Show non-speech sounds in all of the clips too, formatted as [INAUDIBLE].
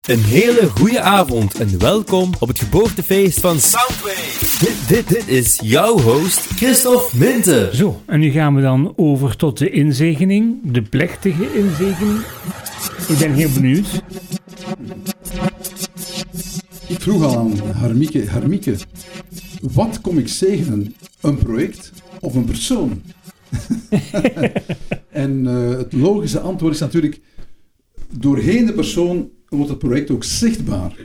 Een hele goede avond en welkom op het geboortefeest van Soundwave. Dit, dit, dit is jouw host, Christophe Minter. Zo, en nu gaan we dan over tot de inzegening, de plechtige inzegening. Ik ben heel benieuwd. Ik vroeg al aan Harmieke, Harmieke, wat kom ik zegenen? Een project of een persoon? [LAUGHS] en uh, het logische antwoord is natuurlijk, doorheen de persoon wordt het project ook zichtbaar.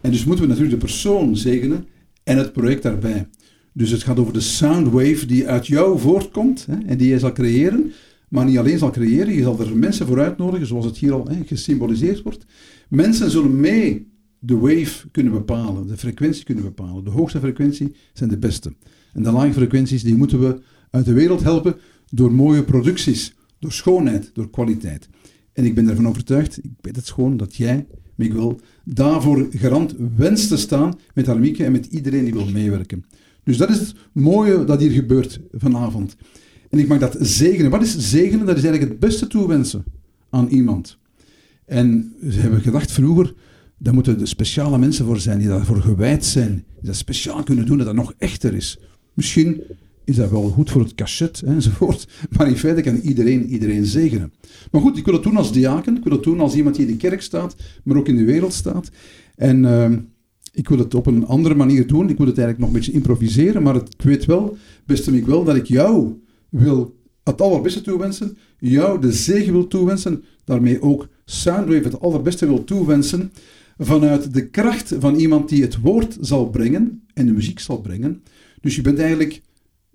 En dus moeten we natuurlijk de persoon zegenen en het project daarbij. Dus het gaat over de soundwave die uit jou voortkomt hè, en die je zal creëren. Maar niet alleen zal creëren, je zal er mensen voor uitnodigen, zoals het hier al hè, gesymboliseerd wordt. Mensen zullen mee de wave kunnen bepalen, de frequentie kunnen bepalen. De hoogste frequentie zijn de beste. En de lage frequenties die moeten we uit de wereld helpen door mooie producties, door schoonheid, door kwaliteit. En ik ben ervan overtuigd, ik weet het gewoon, dat jij, Miguel, daarvoor garant wenst te staan met Armieke en met iedereen die wil meewerken. Dus dat is het mooie dat hier gebeurt vanavond. En ik mag dat zegenen. Wat is zegenen? Dat is eigenlijk het beste toewensen aan iemand. En ze hebben gedacht vroeger, daar moeten er speciale mensen voor zijn, die daarvoor gewijd zijn, die dat speciaal kunnen doen, dat dat nog echter is. Misschien is dat wel goed voor het cachet enzovoort. [LAUGHS] Maar in feite kan iedereen iedereen zegenen. Maar goed, ik wil het doen als diaken. Ik wil het doen als iemand die in de kerk staat, maar ook in de wereld staat. En uh, ik wil het op een andere manier doen. Ik wil het eigenlijk nog een beetje improviseren. Maar het, ik weet wel, beste ik wel, dat ik jou wil het allerbeste toewensen. Jou de zegen wil toewensen. Daarmee ook Soundwave het allerbeste wil toewensen. Vanuit de kracht van iemand die het woord zal brengen en de muziek zal brengen. Dus je bent eigenlijk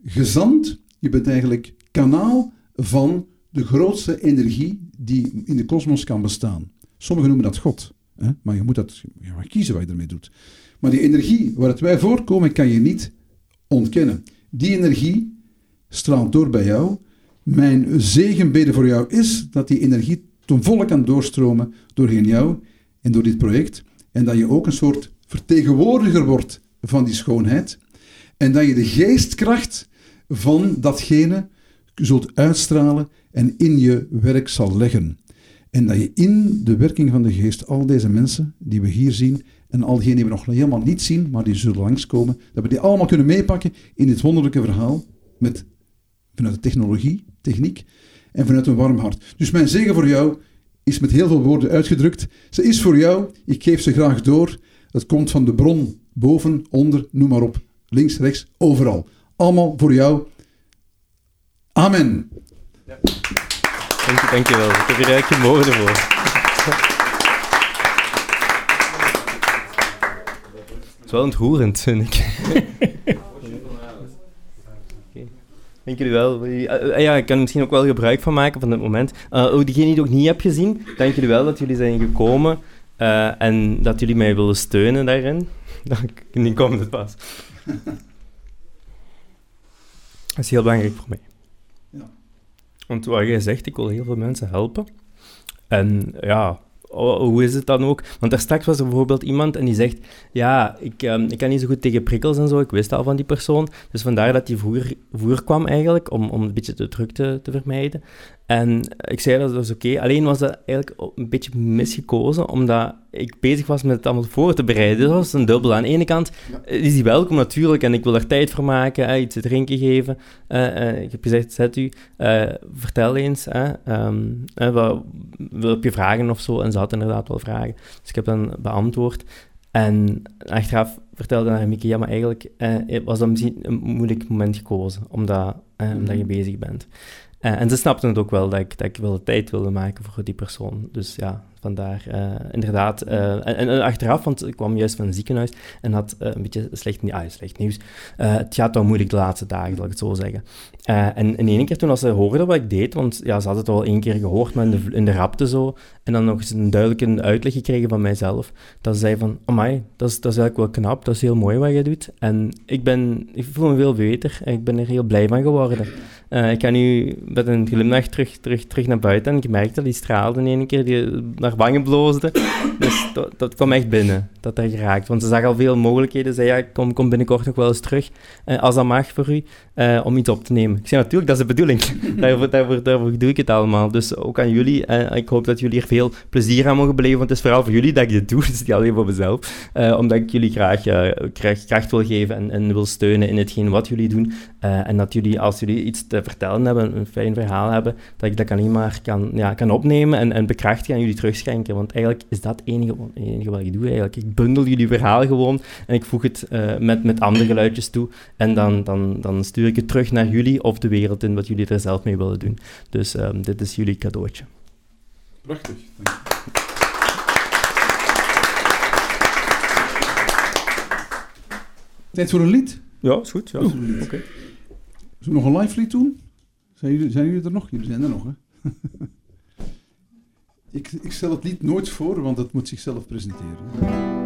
gezant, je bent eigenlijk kanaal van de grootste energie die in de kosmos kan bestaan. Sommigen noemen dat God, hè? maar je moet dat je kiezen wat je ermee doet. Maar die energie waar het wij voorkomen, kan je niet ontkennen. Die energie straalt door bij jou. Mijn zegenbede voor jou is dat die energie ten volle kan doorstromen doorheen jou en door dit project. En dat je ook een soort vertegenwoordiger wordt van die schoonheid. En dat je de geestkracht van datgene zult uitstralen en in je werk zal leggen. En dat je in de werking van de geest al deze mensen die we hier zien en al die we nog helemaal niet zien, maar die zullen langskomen, dat we die allemaal kunnen meepakken in dit wonderlijke verhaal met, vanuit de technologie, techniek en vanuit een warm hart. Dus mijn zegen voor jou is met heel veel woorden uitgedrukt. Ze is voor jou, ik geef ze graag door. Het komt van de bron, boven, onder, noem maar op. Links, rechts, overal. Allemaal voor jou. Amen. Ja. Dank, je, dank je wel. Ik heb hier eigenlijk geen woorden voor. Het is wel ontroerend, vind ik. [LAUGHS] Dank jullie wel. Uh, ja, ik kan er misschien ook wel gebruik van maken van dit moment. Uh, ook diegenen die ik nog niet heb gezien, dank jullie wel dat jullie zijn gekomen uh, en dat jullie mij willen steunen daarin. [LAUGHS] Dank, nu komt het pas. Dat is heel belangrijk voor mij. Ja. Want wat jij zegt, ik wil heel veel mensen helpen. En ja, hoe is het dan ook? Want daar straks was er bijvoorbeeld iemand en die zegt: Ja, ik, um, ik kan niet zo goed tegen prikkels en zo. Ik wist al van die persoon. Dus vandaar dat hij vroeger, vroeger kwam eigenlijk, om, om een beetje de drukte te vermijden. En ik zei dat was oké. Alleen was dat eigenlijk een beetje misgekozen, omdat ik bezig was met het allemaal voor te bereiden. Dus dat was een dubbel. Aan de ene kant is hij welkom natuurlijk en ik wil er tijd voor maken, iets te drinken geven. Uh, uh, ik heb gezegd, zet u, uh, vertel eens, um, wat, wil je vragen of zo? En ze had inderdaad wel vragen. Dus ik heb dan beantwoord. En achteraf vertelde naar Mieke, ja, maar eigenlijk was dat misschien een moeilijk moment gekozen, omdat, omdat je mhm. bezig bent. Uh, en ze snapten het ook wel dat ik, dat ik wel tijd wilde maken voor die persoon. Dus ja, vandaar uh, inderdaad. Uh, en, en, achteraf, want ik kwam juist van een ziekenhuis en had een beetje slecht, ah, nieuws. het gaat wel moeilijk de laatste dagen, zal ik het zo zeggen. en in één keer toen als ze hoorden wat ik deed, want ja, ze had het al één keer gehoord, maar in de, rapte zo, en dan nog eens een duidelijke uitleg gekregen van mijzelf, dat ze zei van, amai, dat is, dat is eigenlijk wel knap, dat is heel mooi wat je doet. En ik, ben, ik voel me veel beter en ik ben er heel blij van geworden. Ik ga nu met een glimlach terug, terug, terug naar buiten en ik merkte dat die straalde in één keer die, naar wangen bloosde. Dus dat, dat kwam echt binnen, dat er geraakt. Want ze zag al veel mogelijkheden. Zei, ja, kom, kom binnenkort nog wel eens terug, uh, als dat mag voor u, uh, om iets op te nemen. Ik zei, natuurlijk, dat is de bedoeling. [LAUGHS] daarvoor, daarvoor, doe ik het allemaal. Dus ook aan jullie. Uh, ik hoop dat jullie er veel plezier aan mogen beleven, want het is vooral voor jullie dat ik dit doe. [LAUGHS] Het is niet alleen voor mezelf. omdat ik jullie graag, graag kracht wil geven en, en, wil steunen in hetgeen wat jullie doen. en dat jullie, als jullie iets te vertellen hebben, een fijn verhaal hebben, dat ik dat alleen maar kan, ja, kan opnemen en, en bekrachtigen en jullie terugschenken. Want eigenlijk is dat het enige, enige wat ik doe eigenlijk. Ik bundel jullie verhaal gewoon en ik voeg het uh, met, met andere geluidjes toe. En dan, dan, dan stuur ik het terug naar jullie of de wereld in wat jullie er zelf mee willen doen. Dus um, dit is jullie cadeautje. Prachtig, Tijd voor een lied? Ja, is goed. Ja. Oké. Okay. Zullen we nog een live lied doen? Zijn jullie, zijn jullie er nog? Jullie zijn er nog, hè? [LAUGHS] ik, ik stel het lied nooit voor, want het moet zichzelf presenteren.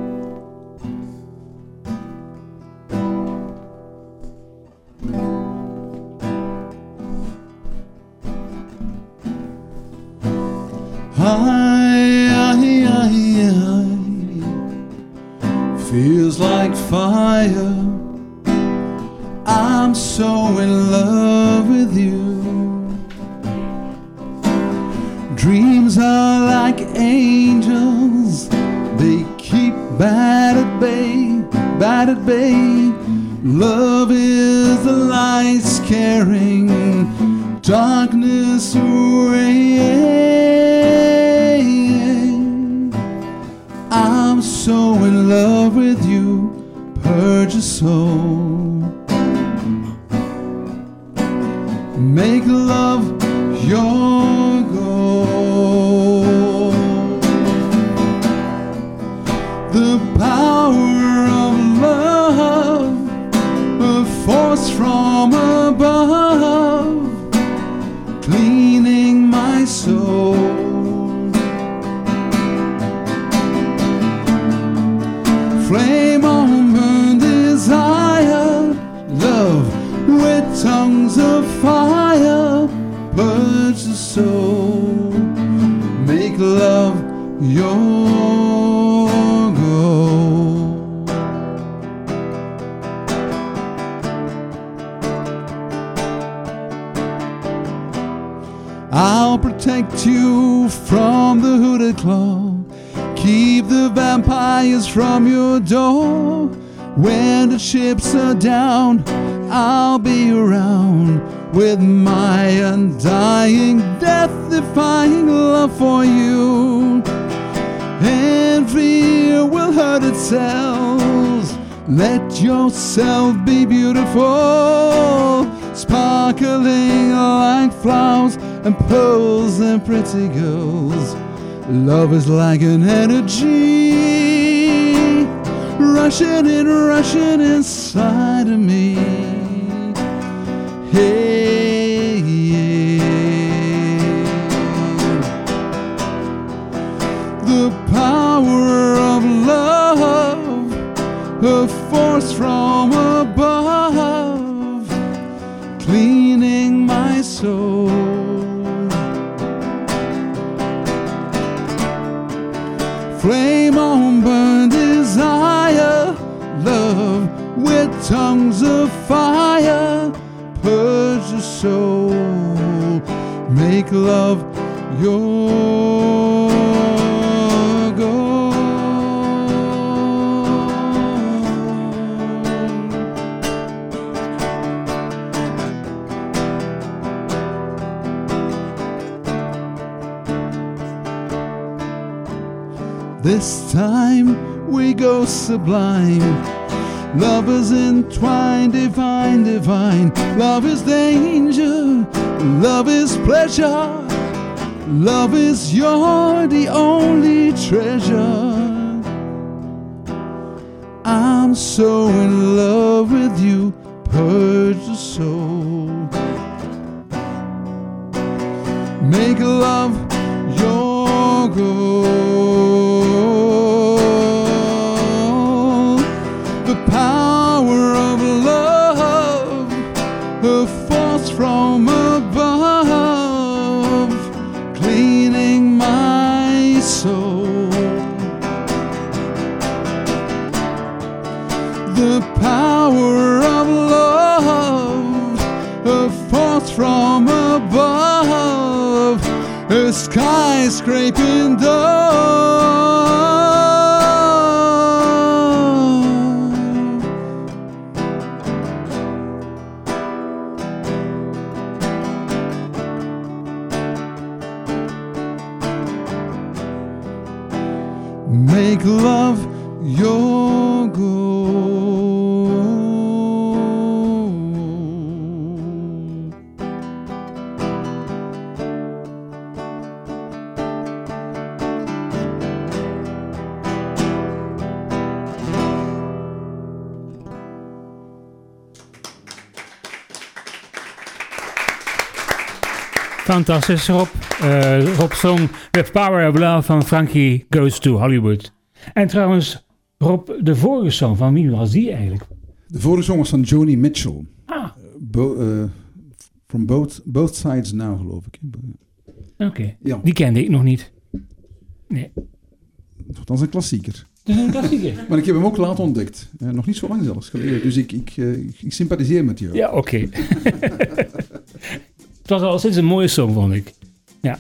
The light scaring darkness away. I'm so in love with you, purge your soul. Chips are down, I'll be around with my undying, death defying love for you. And fear will hurt itself. Let yourself be beautiful, sparkling like flowers and pearls and pretty girls. Love is like an energy rushing and rushing inside of me. Hey, yeah. the power of love, a force from above, cleaning my soul. Flame on burn with tongues of fire, purge the soul, make love your goal. This time we go sublime. Love is entwined, divine, divine. Love is danger, love is pleasure. Love is your the only treasure. I'm so in love with you, purge the soul. Make love a skyscraping dove. Fantastisch, Rob. Eh, Rob zong The Power of Love van Frankie Goes to Hollywood. En trouwens, Rob, de vorige song, van wie was die eigenlijk? De vorige song was van Joni Mitchell. Ah, Bo- eh, from both, both Sides Now, geloof ik. oké. Ja, Die kende ik nog niet. Nee. dat is een klassieker. Dat is een klassieker. [LAUGHS] Maar ik heb hem ook laat ontdekt. Eh, nog niet zo lang zelfs geleden. Dus ik, ik, eh, ik, sympathiseer met jou. Ja, oké. [LAUGHS] was al sinds een mooie song, vond ik. Ja.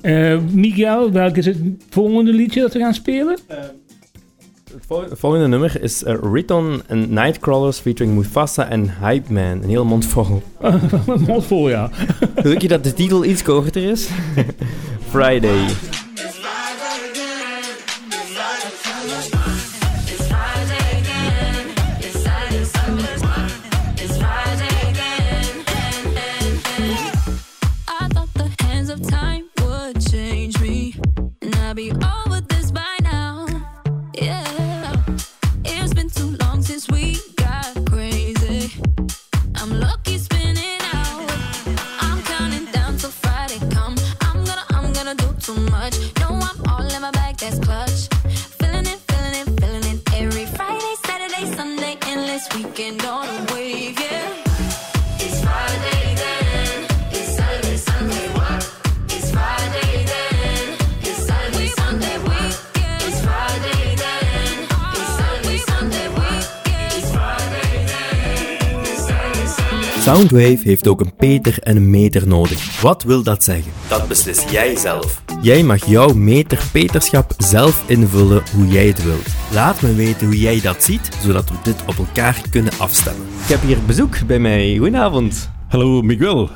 Eh, Miguel, welk is het volgende liedje dat we gaan spelen? Het vol- volgende nummer is uh, Riton and Nightcrawlers featuring Mufasa en Hype Man. Een heel mond vol. [LAUGHS] Mond vol, ja. Gelukkig dat de titel iets korter is. [LAUGHS] Friday. Soundwave heeft ook een Peter en een meter nodig. Wat wil dat zeggen? Dat beslis jij zelf. Jij mag jouw meter-peterschap zelf invullen hoe jij het wilt. Laat me weten hoe jij dat ziet, zodat we dit op elkaar kunnen afstemmen. Ik heb hier bezoek bij mij. Goedenavond. Hallo Miguel.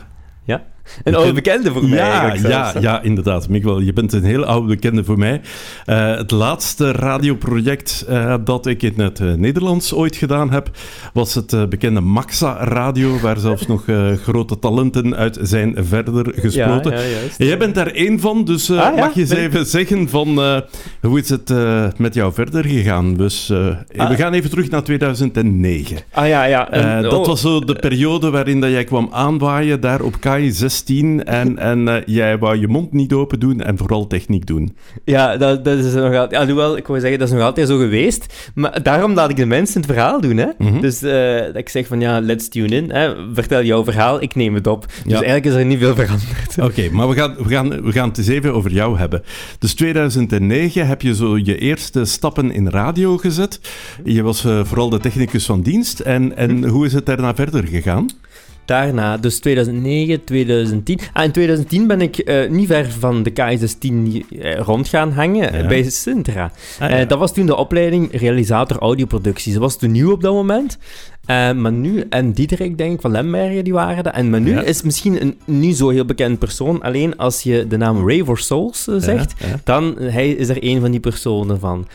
Ja. [LAUGHS] Een oude bekende voor mij ja, ja, ja, inderdaad. Miguel, je bent een heel oude bekende voor mij. Eh, het laatste radioproject eh, dat ik in het eh, Nederlands ooit gedaan heb, was het bekende Maxa Radio, waar zelfs nog grote talenten uit zijn verder gesproten. Ja, ja, juist. En Jij bent daar één van, dus Ah, mag je eens even zeggen van hoe is het met jou verder gegaan? Dus Ah. we gaan even terug naar 2009. Ah ja, ja. Dat oh, was zo de periode waarin dat jij kwam aanwaaien daar op KI 16 en, en eh, jij wou je mond niet open doen en vooral techniek doen. Ja, dat, dat is nog altijd... Ja, hoewel, ik wou zeggen, dat is nog altijd zo geweest. Maar daarom laat ik de mensen het verhaal doen, hè. Mhm. Dus eh, dat ik zeg van, ja, let's tune in. Hè. Vertel jouw verhaal, ik neem het op. Dus Ja. eigenlijk is er niet veel veranderd. Oké, maar we gaan, we, gaan, we gaan het eens even over jou hebben. Dus 2009 heb je zo je eerste stappen in radio gezet. Je was eh, vooral de technicus van dienst. En, en hoe is het daarna verder gegaan? Daarna, dus 2009, 2010. Ah, in 2010 ben ik eh, niet ver van de KS10 eh, rond gaan hangen, Ja. bij Sintra. Ah, ja. Eh, dat was toen de opleiding realisator audioproductie. Ze was toen nieuw op dat moment. Eh, maar nu, en Diederik, denk ik, van Lembergen, die waren dat. En maar nu Ja. is misschien een niet zo heel bekend persoon. Alleen als je de naam Ray for Souls eh, zegt, Ja, ja. dan eh, hij is er een van die personen van.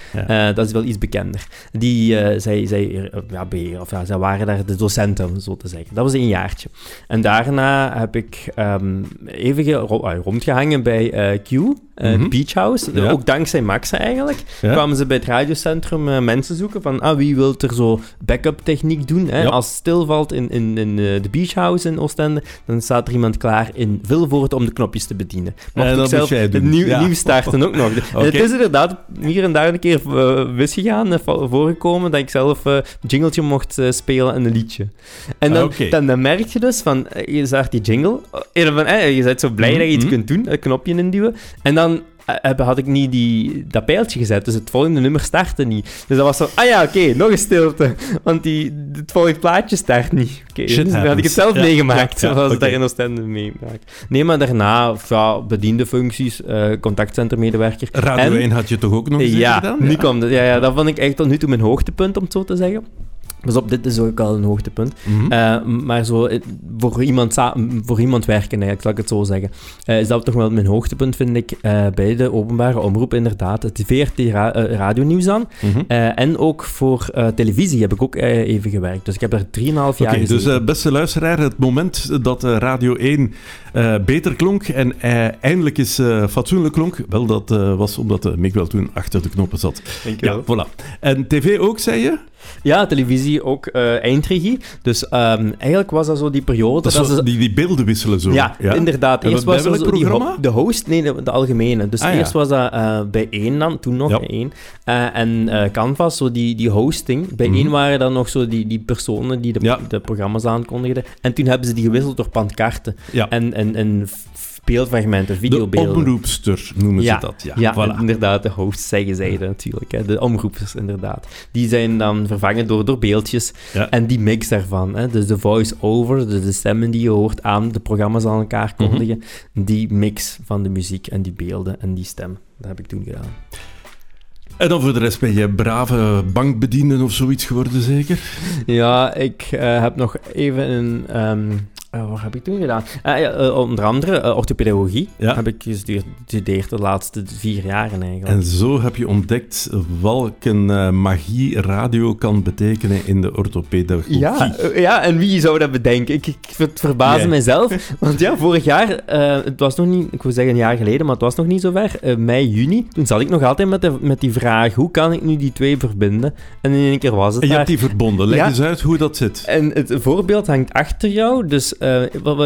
Dat is wel iets bekender. Die, zij, zij, ja, beheer- of ja, zij waren daar de docenten, om zo te zeggen. Dat was een jaartje. En daarna heb ik ehm, even ge- ro- rondgehangen bij Q, Mhm. de Beach House. Ja. Ook dankzij Maxa eigenlijk. Ja. Kwamen ze bij het radiocentrum eh, mensen zoeken van ah, wie wil er zo backup techniek doen. Hè? Ja. Als het stilvalt in, in, in eh, de Beach House in Oostende, dan staat er iemand klaar in Vilvoorde om de knopjes te bedienen. Mocht En ik zelf het nieuw, nieuw starten ook nog. [LAUGHS] Het is inderdaad hier en daar een keer misgegaan, vo- voorgekomen, dat ik zelf een jingletje mocht spelen en een liedje. En dan, dan, dan merk je dus van, je zegt die jingle, van, je bent zo blij dat je iets Mhm. kunt doen, een knopje induwen, en dan eh, heb- had ik niet die, dat pijltje gezet. Dus het volgende nummer startte niet. Dus dat was zo, ah ja, oké, nog een stilte. Want die, het volgende plaatje start niet. Oké, Shit dus dan had ik het zelf Ja, meegemaakt, ja, ja, zoals oké. daar in Oostende meemaakt. Nee, maar daarna, ja, bediende functies, eh contactcentermedewerker. Radio En- 1 had je toch ook nog Ja, nu kwam. Ja, ja, dat vond ik echt tot nu toe mijn hoogtepunt, om het zo te zeggen. Pas op, dit is ook al een hoogtepunt. Mhm. Eh, maar zo, voor, iemand voor iemand werken, eigenlijk, zal ik het zo zeggen, eh, is dat toch wel mijn hoogtepunt, vind ik, eh, bij de openbare omroep, inderdaad. Het VRT ra eh, radionieuws aan. Mhm. Eh, en ook voor eh, televisie heb ik ook eh, even gewerkt. Dus ik heb daar 3,5 jaar Oké, dus gezeten. eh, beste luisteraar, het moment dat Radio 1 eh, beter klonk en eh, eindelijk eens fatsoenlijk klonk, wel, dat eh, was omdat uh, Mick wel toen achter de knoppen zat. Dankjewel. Ja, voilà. En tv ook, zei je? Ja, televisie ook eh, eindregie. Dus ehm, eigenlijk was dat zo die periode... Dat dat zo- ze- die, die beelden wisselen zo. Ja, inderdaad. En Eerst bij was welk zo die ho- de host, nee, de, algemene. Dus Ah, ja. eerst was dat eh, bij één dan, toen nog Ja. één. Eh, en Canvas, zo die, die hosting. Bij Mhm. één waren dan nog zo die, die personen die de, de programma's aankondigden. En toen hebben ze die gewisseld door pandkarten. Ja. En, en, en beeldfragmenten, De videobeelden. omroepster noemen Ja, ze dat. Ja, Ja, voilà. [LAUGHS] inderdaad, de hosts zeggen zij natuurlijk. Hè. De omroepers, inderdaad. Die zijn dan vervangen door, door beeldjes. Ja. En die mix daarvan. Hè. Dus de voice-over, dus de stemmen die je hoort aan de programma's aan elkaar Mhm. kondigen. Die mix van de muziek en die beelden en die stem. Dat heb ik toen gedaan. En dan voor de rest ben je brave bankbediende of zoiets geworden, zeker? Ja, ik eh, heb nog even een... ehm, eh, wat heb ik toen gedaan? Ja, eh, onder andere eh, orthopedagogie Ja. heb ik gestudeerd, de laatste vier jaren eigenlijk. En zo heb je ontdekt welke eh, magie radio kan betekenen in de orthopedagogie. Ja, eh, ja, en wie zou dat bedenken? Ik, ik het verbaasde Jij. mijzelf. [LAUGHS] Want ja, vorig jaar, eh, het was nog niet, ik wil zeggen een jaar geleden, maar het was nog niet zo ver. eh, mei, juni. Toen zat ik nog altijd met, de, met die vraag: hoe kan ik nu die twee verbinden? En in één keer was het En je daar. hebt die verbonden. Leg Ja. eens uit hoe dat zit. En het voorbeeld hangt achter jou. Dus eh,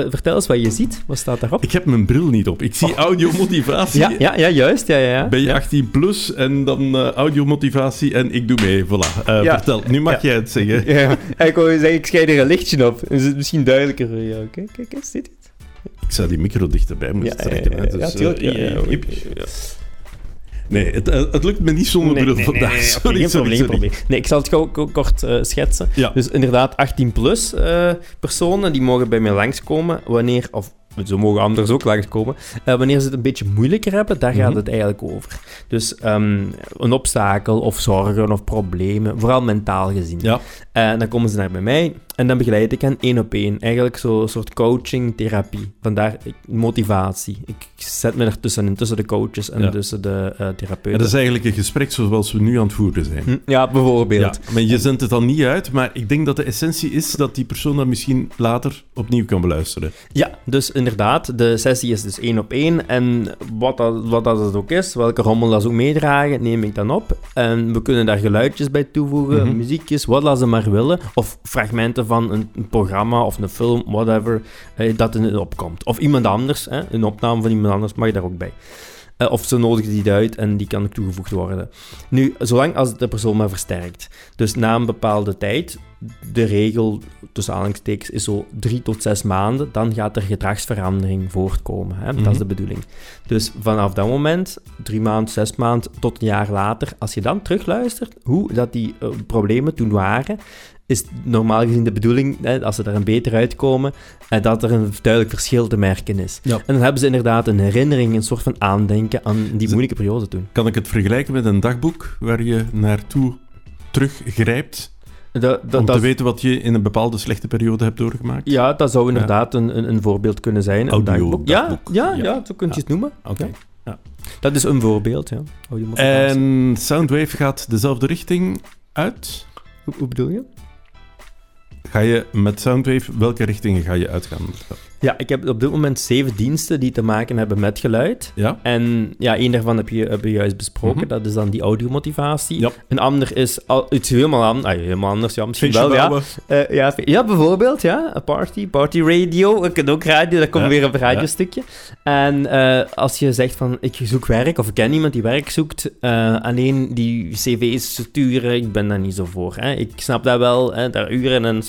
vertel eens wat je ziet. Wat staat daarop? Ik heb mijn bril niet op. Ik zie audiomotivatie. Oh. Ja, ja, ja, juist. Ja, ja, ja. Ben je 18 plus en dan eh, audiomotivatie en ik doe mee. Voilà. Eh, Ja. Vertel, nu mag Ja. jij het zeggen. [LAUGHS] Ja, ik wou zeggen, ik er een lichtje op. Dan is het misschien duidelijker voor jou. Kijk, kijk, zit het? Ik zou die micro dichterbij moeten trekken. Dus, ja, tuurlijk. Nee, het, eh, het lukt me niet zonder Nee, bril nee, vandaag. nee, sorry, geen sorry, probleem, sorry. probleem. Nee, ik zal het ko- kort eh, schetsen. Ja. Dus inderdaad, 18-plus eh, personen die mogen bij mij langskomen wanneer, of ze mogen anders ook langskomen, eh, wanneer ze het een beetje moeilijker hebben, daar gaat Mhm. het eigenlijk over. Dus ehm, een obstakel of zorgen of problemen, vooral mentaal gezien. Ja. En dan komen ze naar bij mij en dan begeleid ik hen één op één. Eigenlijk zo'n soort coaching, therapie. Vandaar motivatie. Ik zet me ertussenin, tussen de coaches en Ja. tussen de eh En therapeuten. dat is eigenlijk een gesprek zoals we nu aan het voeren zijn. Hm, Ja, bijvoorbeeld. Ja, maar je zendt het dan niet uit, maar ik denk dat de essentie is dat die persoon dat misschien later opnieuw kan beluisteren. Ja, dus inderdaad, de sessie is dus één op één. En wat dat, wat dat het ook is, welke rommel dat ze ook meedragen, neem ik dan op. En we kunnen daar geluidjes bij toevoegen, Mhm. muziekjes, wat dat ze maar willen. Of fragmenten van een, een programma of een film, whatever, eh, dat er opkomt. Of iemand anders, hè, een opname van iemand anders mag daar ook bij. Eh, of ze nodigen die uit en die kan ook toegevoegd worden. Nu, zolang als de persoon maar versterkt. Dus na een bepaalde tijd, de regel tussen aanhalingstekens is zo drie tot zes maanden, dan gaat er gedragsverandering voortkomen. Hè? Dat Mhm. is de bedoeling. Dus vanaf dat moment, drie maanden, zes maanden tot een jaar later, als je dan terugluistert hoe dat die eh, problemen toen waren, is normaal gezien de bedoeling, hè, als ze er een beter uitkomen, eh, dat er een duidelijk verschil te merken is. Ja. En dan hebben ze inderdaad een herinnering, een soort van aandenken aan die moeilijke periode toen. Kan ik het vergelijken met een dagboek waar je naartoe teruggrijpt Dat, dat, om dat- te weten wat je in een bepaalde slechte periode hebt doorgemaakt? Ja, dat zou inderdaad een, een, een voorbeeld kunnen zijn. Een Audio dagboek. Ja, dagboek. ja, Ja. ja, zo kun je het noemen. Oké. Ja. Dat is een voorbeeld, ja. En Soundwave gaat dezelfde richting uit? Hoe, hoe bedoel je? Ga je met Soundwave, welke richtingen ga je uitgaan? Ja, ik heb op dit moment zeven diensten die te maken hebben met geluid. Ja? En ja, één daarvan heb je, heb je juist besproken. Mhm. Dat is dan die audiomotivatie. Ja. Een ander is al, iets helemaal, an, ah, helemaal anders. Ja, misschien wel, ja. Eh, ja, ja, bijvoorbeeld, ja. Een party, party radio. Ik ken ook radio, dat komt Ja, weer op een radiostukje. En eh, als je zegt van, ik zoek werk, of ik ken iemand die werk zoekt, eh, alleen die cv's sturen, ik ben daar niet zo voor. Hè. Ik snap dat wel, hè, daar uren en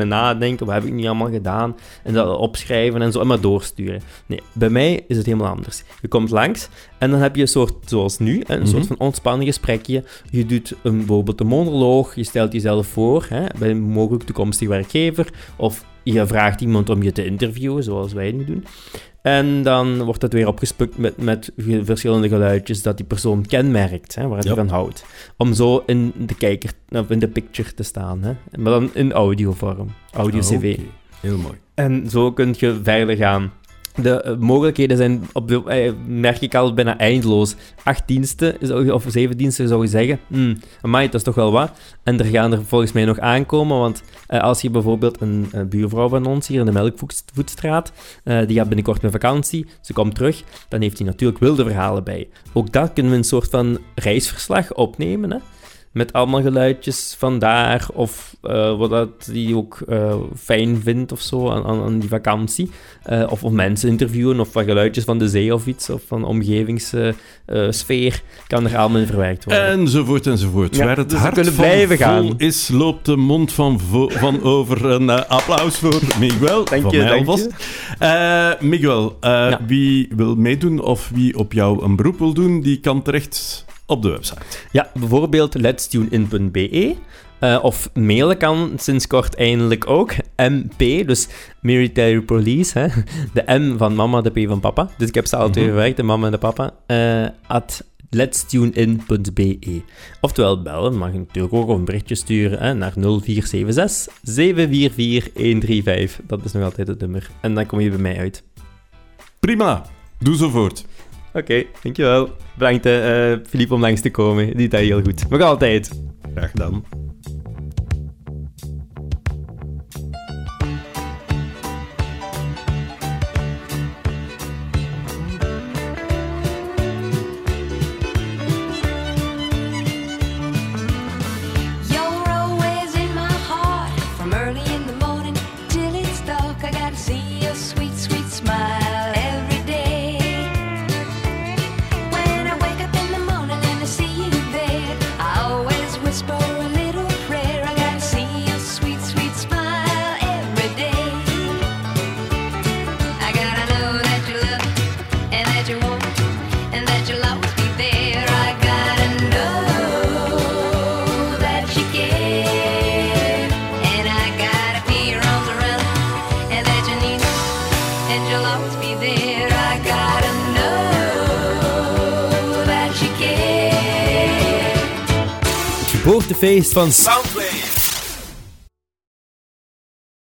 en nadenken, wat heb ik niet allemaal gedaan, en dat opschrijven schrijven en zo, en maar doorsturen. Nee, bij mij is het helemaal anders. Je komt langs en dan heb je een soort, zoals nu, een Mhm. soort van ontspannen gesprekje. Je doet een, bijvoorbeeld een monoloog, je stelt jezelf voor hè, bij een mogelijk toekomstige werkgever, of je vraagt iemand om je te interviewen, zoals wij nu doen. En dan wordt het weer opgespukt met, met verschillende geluidjes dat die persoon kenmerkt, hè, waar hij Ja. van houdt. Om zo in de kijker, of in de picture te staan. Hè. Maar dan in audiovorm, audio-cv. Oké, Heel mooi. En zo kun je verder gaan. De eh, mogelijkheden zijn, op de, eh, merk ik al, bijna eindeloos. Acht diensten, of zeven diensten zou je zeggen. Hmm, amai, dat is toch wel wat. En er gaan er volgens mij nog aankomen, want eh, als je bijvoorbeeld een buurvrouw van ons hier in de Melkvoetstraat, die gaat binnenkort met vakantie, ze komt terug, dan heeft hij natuurlijk wilde verhalen bij. Ook dat kunnen we een soort van reisverslag opnemen, hè? Met allemaal geluidjes van daar, of eh, wat dat die ook eh, fijn vindt of zo aan, aan, aan die vakantie. Eh, of, of mensen interviewen, of wat geluidjes van de zee of iets, of van omgevingssfeer, kan er allemaal in verwerkt worden. Enzovoort, enzovoort. Ja, Waar het dus hart kunnen van blijven vol gaan. is, loopt de mond van, vo- van over. Een applaus voor Miguel. Dank je, dank. Eh, Miguel, eh, Ja. wie wil meedoen of wie op jou een beroep wil doen, die kan terecht op de website. Ja, bijvoorbeeld letstunein.be. eh of mailen kan sinds kort eindelijk ook. MP, dus Military Police. Hè? De M van mama, de P van papa. Dus ik heb ze alle twee Mhm. verwerkt, de mama en de papa. eh at letstunein.be. Oftewel bellen, mag je natuurlijk ook een berichtje sturen hè, naar 0476 744 135. Dat is nog altijd het nummer. En dan kom je bij mij uit. Prima, doe zo voort. Oké, dankjewel. Bedankt, eh Philippe, om langs te komen. Die deed heel goed. Nog altijd. Graag gedaan. Know that you care. Het geboortefeest van Soundwave